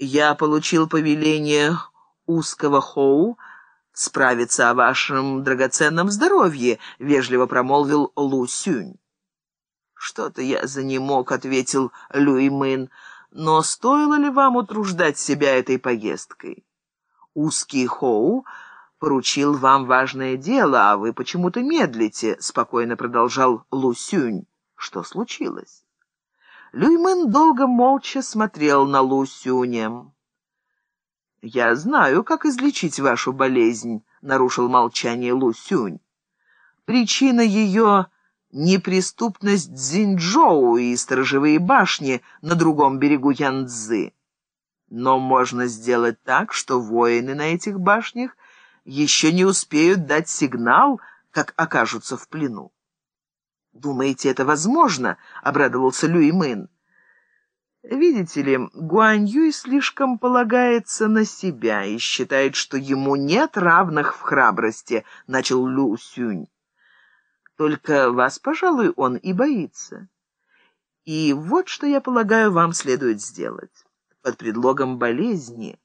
Я получил повеление узкого Хоу справиться о вашем драгоценном здоровье», — вежливо промолвил Лу Сюнь. «Что-то я за не мог», — ответил Люй Мын. «Но стоило ли вам утруждать себя этой поездкой? Узкий Хоу поручил вам важное дело, а вы почему-то медлите», — спокойно продолжал Лу Сюнь. «Что случилось?» Люймын долго молча смотрел на Лу Сюня. «Я знаю, как излечить вашу болезнь», — нарушил молчание Лу Сюнь. «Причина ее — неприступность Цзиньчжоу и сторожевые башни на другом берегу Янцзы. Но можно сделать так, что воины на этих башнях еще не успеют дать сигнал, как окажутся в плену». «Думаете, это возможно?» — обрадовался Люй Мын. Видите ли, Гуань Юй слишком полагается на себя и считает, что ему нет равных в храбрости, — начал Лю Сюнь. Только вас, пожалуй, он и боится. И вот что, я полагаю, вам следует сделать. Под предлогом болезни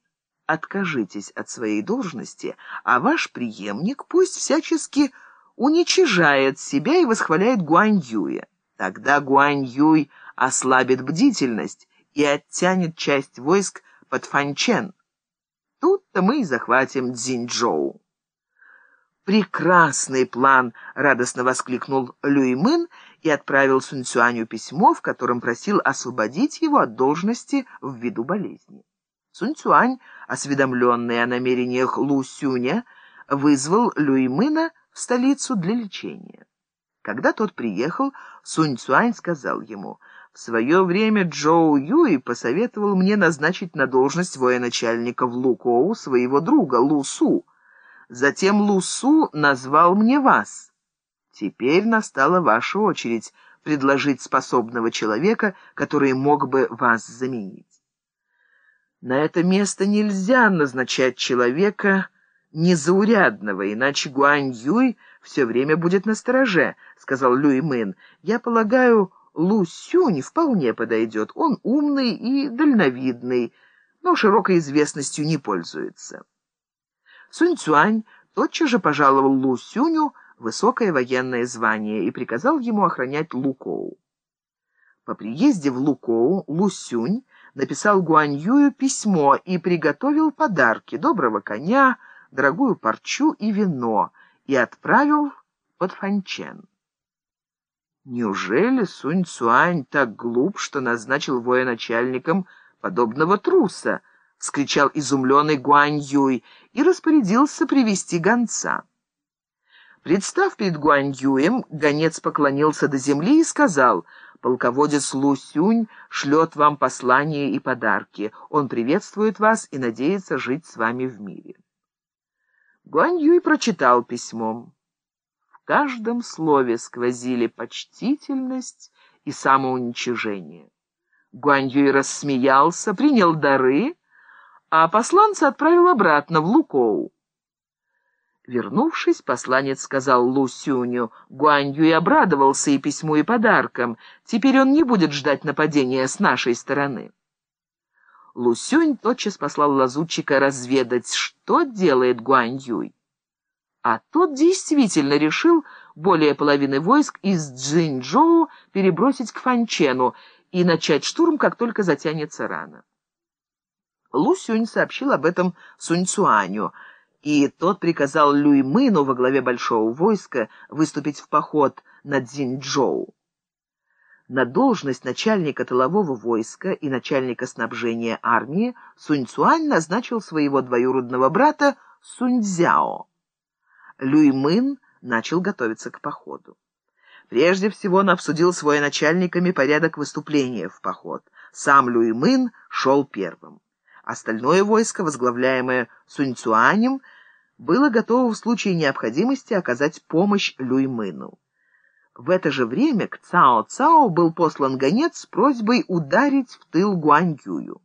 откажитесь от своей должности, а ваш преемник пусть всячески уничижает себя и восхваляет Гуань Юя. Тогда Гуань Юй ослабит бдительность и оттянет часть войск под Фанчен. Тут-то мы и захватим Цзиньчжоу. «Прекрасный план!» — радостно воскликнул Люймын и отправил Сунцюаню письмо, в котором просил освободить его от должности в виду болезни. Сунцюань, осведомленный о намерениях Лу Сюня, вызвал Люймына в столицу для лечения. Когда тот приехал, Сунь Цюань сказал ему — в свое время Джоу Юй посоветовал мне назначить на должность военачальника в Лукоу своего друга Лу Су. Затем Лу Су назвал мне вас. Теперь настала ваша очередь предложить способного человека, который мог бы вас заменить. На это место нельзя назначать человека незаурядного, иначе Гуань Юй все время будет на стороже, — сказал Люй Мын. Я полагаю, Лу Сюнь вполне подойдет. Он умный и дальновидный, но широкой известностью не пользуется. Сунь Цюань тотчас же пожаловал Лу Сюню высокое военное звание и приказал ему охранять Лукоу. По приезде в Лукоу Лу Сюнь написал Гуань Юю письмо и приготовил подарки, доброго коня, дорогую парчу и вино, и отправил под Фанчен. Неужели Сунь Цуань так глуп, что назначил военачальником подобного труса? — вскричал изумленный Гуань Юй и распорядился привести гонца. Представ перед Гуань Юем, гонец поклонился до земли и сказал, «Полководец Лу Сюнь шлет вам послание и подарки. Он приветствует вас и надеется жить с вами в мире». Гуань Юй прочитал письмо каждом слове сквозили почтительность и самоуничижение. Гуаньюй рассмеялся, принял дары, а посланца отправил обратно в Лукоу. Вернувшись, посланец сказал Лу Сюню, Гуаньюй обрадовался и письму, и подаркам. Теперь он не будет ждать нападения с нашей стороны. Лусюнь тотчас послал лазутчика разведать, что делает Гуаньюй. А тот действительно решил более половины войск из Цзиньчжоу перебросить к Фанчену и начать штурм, как только затянется рана. Лу Сюнь сообщил об этом Сунь Цуаню, и тот приказал Люй Мыну во главе большого войска выступить в поход на Цзиньчжоу. На должность начальника тылового войска и начальника снабжения армии Сунь Цуань назначил своего двоюродного брата Сунь Цзяо. Люймын начал готовиться к походу. Прежде всего он обсудил с военачальниками порядок выступления в поход. Сам Люймын шел первым. Остальное войско, возглавляемое Суньцуанем, было готово в случае необходимости оказать помощь Люймыну. В это же время к Цао-Цао был послан гонец с просьбой ударить в тыл Гуаньюю.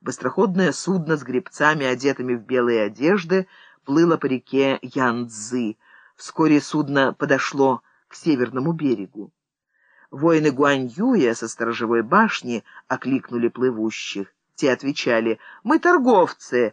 Быстроходное судно с гребцами, одетыми в белые одежды, плыло по реке Янцзы. Вскоре судно подошло к северному берегу. Воины Гуаньюя со сторожевой башни окликнули плывущих. Те отвечали, «Мы торговцы,